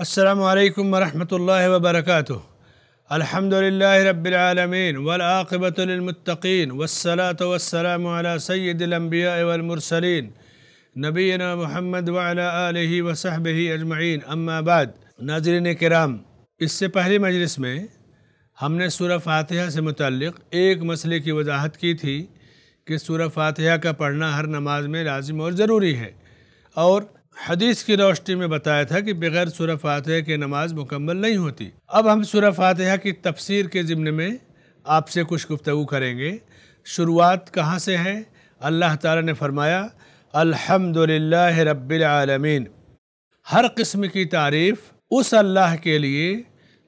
السلام علیکم ورحمۃ اللہ وبرکاتہ۔ الحمد للہ رب العالمین والعاقبۃ للمتقین والصلاة والسلام على سید الانبیاء والمرسلین، نبینا محمد وعلى آلہ وصحبہ اجمعین، اما بعد۔ ناظرین کرام، اس سے پہلی مجلس میں ہم نے سورہ فاتحہ سے متعلق ایک مسئلے کی وضاحت کی تھی کہ سورہ فاتحہ کا پڑھنا ہر نماز میں لازم اور ضروری ہے اور حدیث کی روشنی میں بتایا تھا کہ بغیر سورہ فاتحہ کی نماز مکمل نہیں ہوتی۔ اب ہم سورہ فاتحہ کی تفسیر کے ضمن میں آپ سے کچھ گفتگو کریں گے۔ شروعات کہاں سے ہے؟ اللہ تعالیٰ نے فرمایا الحمد رب العالمین۔ ہر قسم کی تعریف اس اللہ کے لیے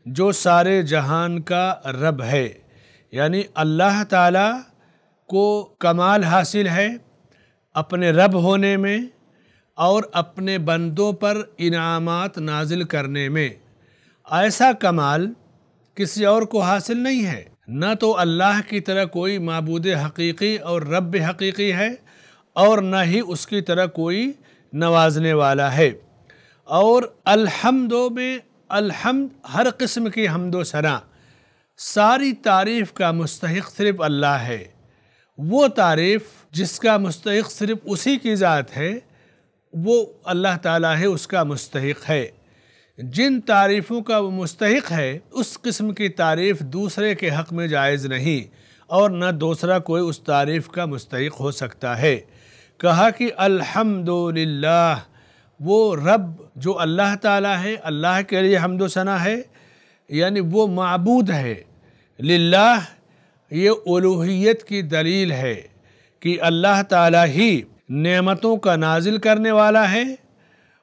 جو سارے جہان کا رب ہے۔ یعنی اللہ تعالیٰ کو کمال حاصل ہے اپنے رب ہونے میں اور اپنے بندوں پر انعامات نازل کرنے میں۔ ایسا کمال کسی اور کو حاصل نہیں ہے۔ نہ تو اللہ کی طرح کوئی معبود حقیقی اور رب حقیقی ہے اور نہ ہی اس کی طرح کوئی نوازنے والا ہے۔ اور الحمدوں میں الحمد ہر قسم کی حمد و ثنا ساری تعریف کا مستحق صرف اللہ ہے۔ وہ تعریف جس کا مستحق صرف اسی کی ذات ہے وہ اللہ تعالیٰ ہے، اس کا مستحق ہے۔ جن تعریفوں کا وہ مستحق ہے، اس قسم کی تعریف دوسرے کے حق میں جائز نہیں اور نہ دوسرا کوئی اس تعریف کا مستحق ہو سکتا ہے۔ کہا کہ الحمدللہ، وہ رب جو اللہ تعالیٰ ہے، اللہ کے لیے حمد و ثنا ہے یعنی وہ معبود ہے۔ للہ، یہ الوحیت کی دلیل ہے کہ اللہ تعالیٰ ہی نعمتوں کا نازل کرنے والا ہے،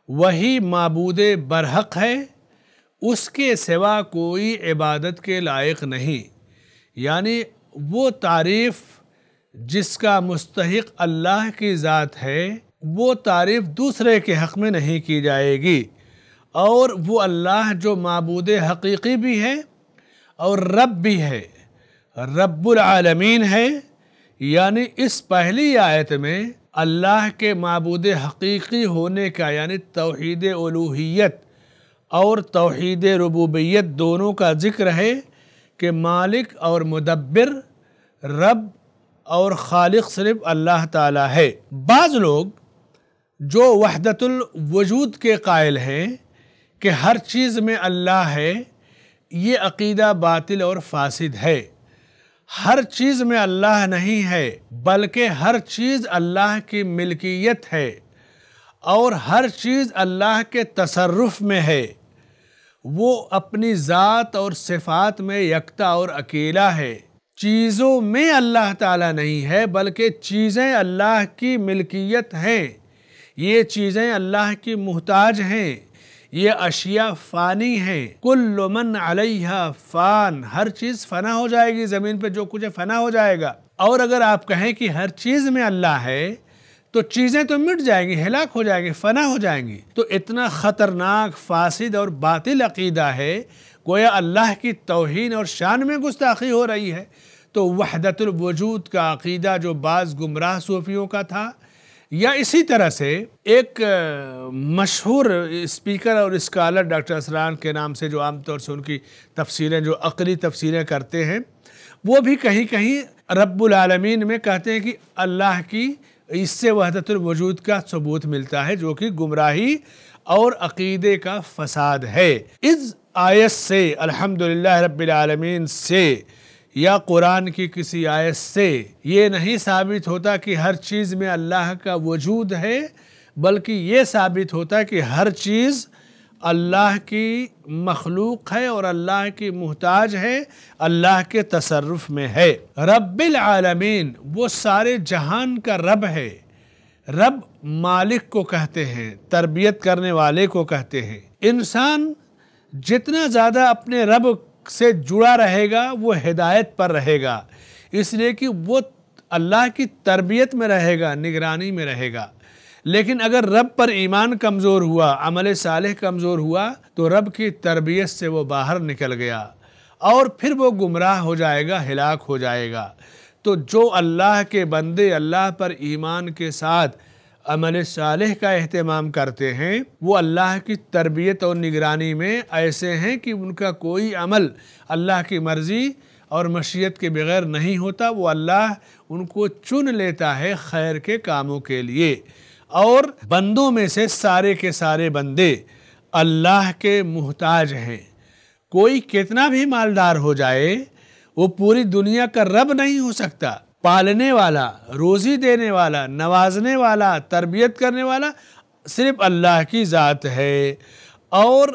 وہی معبود برحق ہے، اس کے سوا کوئی عبادت کے لائق نہیں۔ یعنی وہ تعریف جس کا مستحق اللہ کی ذات ہے، وہ تعریف دوسرے کے حق میں نہیں کی جائے گی۔ اور وہ اللہ جو معبود حقیقی بھی ہے اور رب بھی ہے، رب العالمین ہے۔ یعنی اس پہلی آیت میں اللہ کے معبود حقیقی ہونے کا یعنی توحید الوحیت اور توحید ربوبیت دونوں کا ذکر ہے کہ مالک اور مدبر رب اور خالق صرف اللہ تعالی ہے۔ بعض لوگ جو وحدت الوجود کے قائل ہیں کہ ہر چیز میں اللہ ہے، یہ عقیدہ باطل اور فاسد ہے۔ ہر چیز میں اللہ نہیں ہے، بلکہ ہر چیز اللہ کی ملکیت ہے، اور ہر چیز اللہ کے تصرف میں ہے۔ وہ اپنی ذات اور صفات میں یکتا اور اکیلا ہے۔ چیزوں میں اللہ تعالیٰ نہیں ہے، بلکہ چیزیں اللہ کی ملکیت ہیں۔ یہ چیزیں اللہ کی محتاج ہیں۔ یہ اشیاء فانی ہیں کل من علیہ فان، ہر چیز فنا ہو جائے گی، زمین پہ جو کچھ فنا ہو جائے گا۔ اور اگر آپ کہیں کہ ہر چیز میں اللہ ہے، تو چیزیں تو مٹ جائیں گی، ہلاک ہو جائیں گی، فنا ہو جائیں گی۔ تو اتنا خطرناک، فاسد اور باطل عقیدہ ہے۔ گویا اللہ کی توہین اور شان میں گستاخی ہو رہی ہے۔ تو وحدت الوجود کا عقیدہ جو بعض گمراہ صوفیوں کا تھا یا اسی طرح سے ایک مشہور اسپیکر اور اسکالر ڈاکٹر اسران کے نام سے جو عام طور سے ان کی تفسیریں جو عقلی تفسیریں کرتے ہیں، وہ بھی کہیں کہیں رب العالمین میں کہتے ہیں کہ اللہ کی اس سے وحدت الوجود کا ثبوت ملتا ہے، جو کہ گمراہی اور عقیدے کا فساد ہے۔ اس آیت سے، الحمدللہ رب العالمین سے یا قرآن کی کسی آیت سے یہ نہیں ثابت ہوتا کہ ہر چیز میں اللہ کا وجود ہے، بلکہ یہ ثابت ہوتا کہ ہر چیز اللہ کی مخلوق ہے اور اللہ کی محتاج ہے، اللہ کے تصرف میں ہے۔ رب العالمین، وہ سارے جہان کا رب ہے۔ رب مالک کو کہتے ہیں، تربیت کرنے والے کو کہتے ہیں۔ انسان جتنا زیادہ اپنے رب سے جڑا رہے گا، وہ ہدایت پر رہے گا۔ اس لیے کہ وہ اللہ کی تربیت میں رہے گا، نگرانی میں رہے گا۔ لیکن اگر رب پر ایمان کمزور ہوا، عمل صالح کمزور ہوا، تو رب کی تربیت سے وہ باہر نکل گیا۔ اور پھر وہ گمراہ ہو جائے گا، ہلاک ہو جائے گا۔ تو جو اللہ کے بندے اللہ پر ایمان کے ساتھ عمل صالح کا اہتمام کرتے ہیں، وہ اللہ کی تربیت اور نگرانی میں ایسے ہیں کہ ان کا کوئی عمل اللہ کی مرضی اور مشیت کے بغیر نہیں ہوتا، وہ اللہ ان کو چن لیتا ہے خیر کے کاموں کے لیے۔ اور بندوں میں سے سارے کے سارے بندے اللہ کے محتاج ہیں۔ کوئی کتنا بھی مالدار ہو جائے، وہ پوری دنیا کا رب نہیں ہو سکتا۔ پالنے والا، روزی دینے والا، نوازنے والا، تربیت کرنے والا صرف اللہ کی ذات ہے۔ اور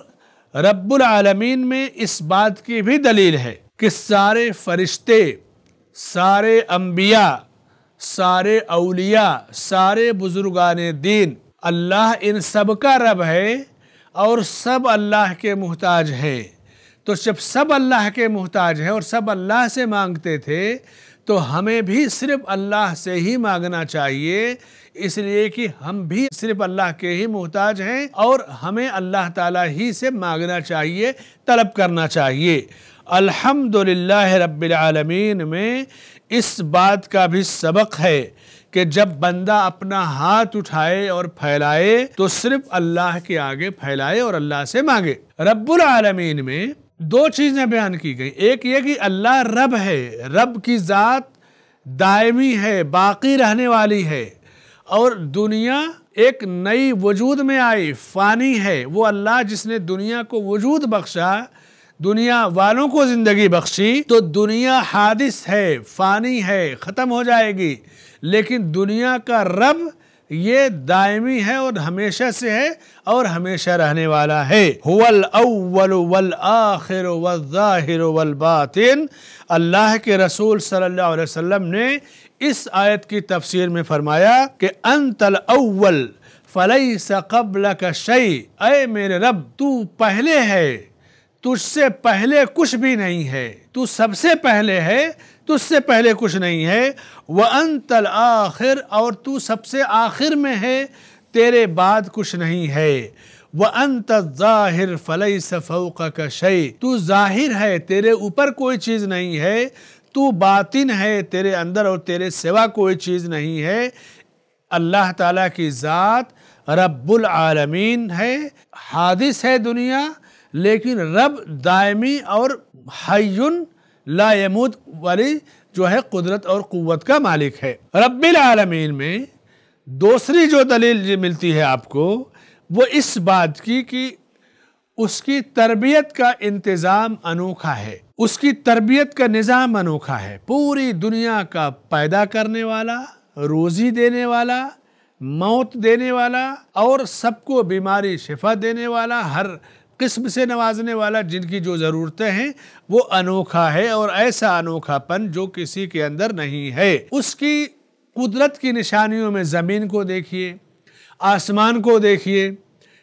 رب العالمین میں اس بات کی بھی دلیل ہے کہ سارے فرشتے، سارے انبیاء، سارے اولیاء، سارے بزرگان دین، اللہ ان سب کا رب ہے اور سب اللہ کے محتاج ہیں۔ تو جب سب اللہ کے محتاج ہیں اور سب اللہ سے مانگتے تھے، تو ہمیں بھی صرف اللہ سے ہی مانگنا چاہیے۔ اس لیے کہ ہم بھی صرف اللہ کے ہی محتاج ہیں اور ہمیں اللہ تعالیٰ ہی سے مانگنا چاہیے، طلب کرنا چاہیے۔ الحمدللہ رب العالمین میں اس بات کا بھی سبق ہے کہ جب بندہ اپنا ہاتھ اٹھائے اور پھیلائے، تو صرف اللہ کے آگے پھیلائے اور اللہ سے مانگے۔ رب العالمین میں دو چیزیں بیان کی گئی ایک یہ کہ اللہ رب ہے، رب کی ذات دائمی ہے، باقی رہنے والی ہے۔ اور دنیا ایک نئی وجود میں آئی، فانی ہے۔ وہ اللہ جس نے دنیا کو وجود بخشا، دنیا والوں کو زندگی بخشی، تو دنیا حادث ہے، فانی ہے، ختم ہو جائے گی۔ لیکن دنیا کا رب یہ دائمی ہے اور ہمیشہ سے ہے اور ہمیشہ رہنے والا ہے۔ والآخر والظاہر والباطن۔ اللہ کے رسول صلی اللہ علیہ وسلم نے اس آیت کی تفسیر میں فرمایا کہ انت الاول فلیس قبلک شیء۔ اے میرے رب، تو پہلے ہے۔ تجھ سے پہلے کچھ بھی نہیں ہے۔ تو سب سے پہلے ہے، تجھ سے پہلے کچھ نہیں ہے۔ وَأَنْتَ الْآخِرِ، اور تو سب سے آخر میں ہے، تیرے بعد کچھ نہیں ہے۔ وَأَنْتَ الظَّاهِرِ، فَلَيْسَ فَوْقَكَ شَيْءٍ۔ تو ظاہر ہے، تیرے اوپر کوئی چیز نہیں ہے۔ تو باطن ہے، تیرے اندر اور تیرے سوا کوئی چیز نہیں ہے۔ اللہ تعالیٰ کی ذات رب العالمین ہے۔ حادث ہے دنیا لیکن رب دائمی اور حیون لا یموت والی جو ہے قدرت اور قوت کا مالک ہے۔ رب العالمین میں دوسری جو دلیل ملتی ہے آپ کو، وہ اس بات کی کہ اس کی تربیت کا انتظام انوکھا ہے۔ اس کی تربیت کا نظام انوکھا ہے۔ پوری دنیا کا پیدا کرنے والا، روزی دینے والا، موت دینے والا اور سب کو بیماری شفا دینے والا، ہر قسم سے نوازنے والا جن کی جو ضرورتیں ہیں، وہ انوکھا ہے اور ایسا انوکھا پن جو کسی کے اندر نہیں ہے۔ اس کی قدرت کی نشانیوں میں زمین کو دیکھیے، آسمان کو دیکھیے،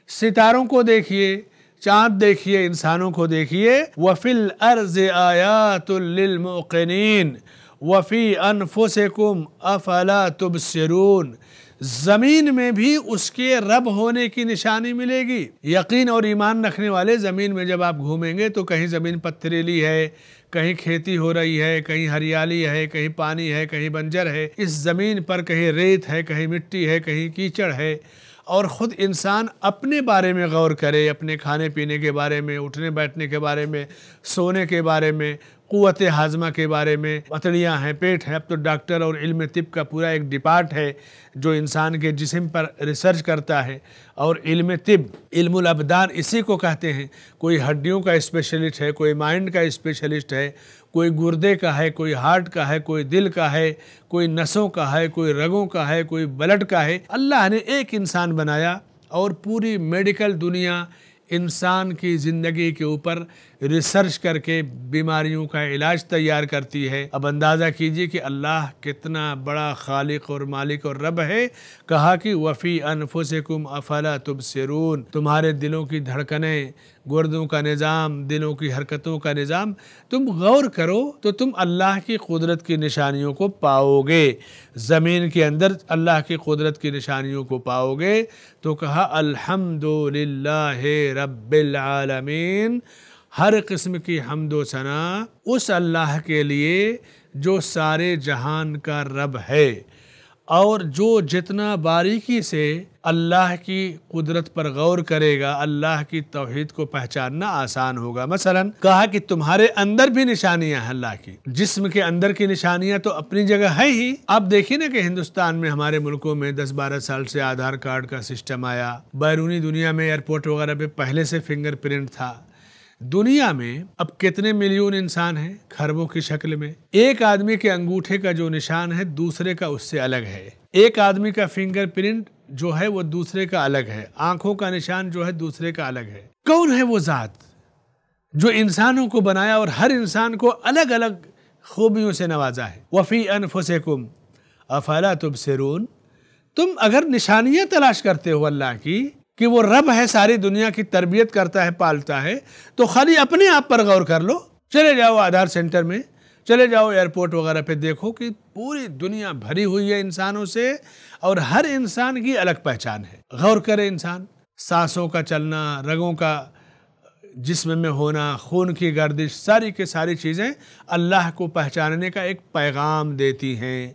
ستاروں کو دیکھیے، چاند دیکھیے، انسانوں کو دیکھیے۔ وَفِي الْأَرْضِ آيَاتٌ لِلْمُقِنِينَ وَفِي أَنفُسِكُمْ أَفَلَا تُبْصِرُونَ۔ زمین میں بھی اس کے رب ہونے کی نشانی ملے گی۔ یقین اور ایمان رکھنے والے زمین میں جب آپ گھومیں گے تو کہیں زمین پتھریلی ہے، کہیں کھیتی ہو رہی ہے، کہیں ہریالی ہے، کہیں پانی ہے، کہیں بنجر ہے۔ اس زمین پر کہیں ریت ہے، کہیں مٹی ہے، کہیں کیچڑ ہے۔ اور خود انسان اپنے بارے میں غور کرے، اپنے کھانے پینے کے بارے میں، اٹھنے بیٹھنے کے بارے میں، سونے کے بارے میں۔ قوت ہاضمہ کے بارے میں اتڑیاں ہیں، پیٹ ہے اب تو ڈاکٹر اور علم طب کا پورا ایک ڈپارٹ ہے جو انسان کے جسم پر ریسرچ کرتا ہے اور علم طب، علم الابدان اسی کو کہتے ہیں۔ کوئی ہڈیوں کا اسپیشلسٹ ہے، کوئی مائنڈ کا اسپیشلسٹ ہے، کوئی گردے کا ہے، کوئی ہارٹ کا ہے، کوئی دل کا ہے، کوئی نسوں کا ہے، کوئی رگوں کا ہے، کوئی بلڈ کا ہے۔ اللہ نے ایک انسان بنایا اور پوری میڈیکل دنیا انسان کی زندگی کے اوپر ریسرچ کر کے بیماریوں کا علاج تیار کرتی ہے۔ اب اندازہ کیجیے کہ اللہ کتنا بڑا خالق اور مالک اور رب ہے۔ کہا کہ وفی انفسکم افلا تبصرون۔ تمہارے دلوں کی دھڑکنیں، گردوں کا نظام، دلوں کی حرکتوں کا نظام۔ تم غور کرو تو تم اللہ کی قدرت کی نشانیوں کو پاؤ گے۔ زمین کے اندر اللہ کی قدرت کی نشانیوں کو پاؤ گے۔ تو کہا الحمدللہ رب العالمین۔ ہر قسم کی حمد و ثنا اس اللہ کے لیے جو سارے جہان کا رب ہے اور جو جتنا باریکی سے اللہ کی قدرت پر غور کرے گا، اللہ کی توحید کو پہچاننا آسان ہوگا۔ مثلا کہا کہ تمہارے اندر بھی نشانیاں ہیں اللہ کی۔ جسم کے اندر کی نشانیاں تو اپنی جگہ ہے ہی۔ اب دیکھیں نا کہ ہندوستان میں ہمارے ملکوں میں دس بارہ سال سے آدھار کارڈ کا سسٹم آیا۔ بیرونی دنیا میں ایئرپورٹ وغیرہ پہ پہلے سے فنگر پرنٹ تھا۔ دنیا میں اب کتنے ملین انسان ہیں خربوں کی شکل میں؟ ایک آدمی کے انگوٹھے کا جو نشان ہے دوسرے کا اس سے الگ ہے۔ ایک آدمی کا فنگر پرنٹ جو ہے وہ دوسرے کا الگ ہے۔ آنکھوں کا نشان جو ہے دوسرے کا الگ ہے۔ کون ہے وہ ذات جو انسانوں کو بنایا اور ہر انسان کو الگ الگ خوبیوں سے نوازا ہے؟ وفی انفسکم، افلا تبصرون؟ تم اگر نشانیاں تلاش کرتے ہو اللہ کی کہ وہ رب ہے، ساری دنیا کی تربیت کرتا ہے، پالتا ہے۔ تو خالی اپنے آپ پر غور کر لو۔ چلے جاؤ آدھار سینٹر میں، چلے جاؤ ایئرپورٹ وغیرہ پہ دیکھو کہ پوری دنیا بھری ہوئی ہے انسانوں سے اور ہر انسان کی الگ پہچان ہے۔ غور کرے انسان، سانسوں کا چلنا، رگوں کا جسم میں ہونا، خون کی گردش، ساری کے ساری چیزیں اللہ کو پہچاننے کا ایک پیغام دیتی ہیں۔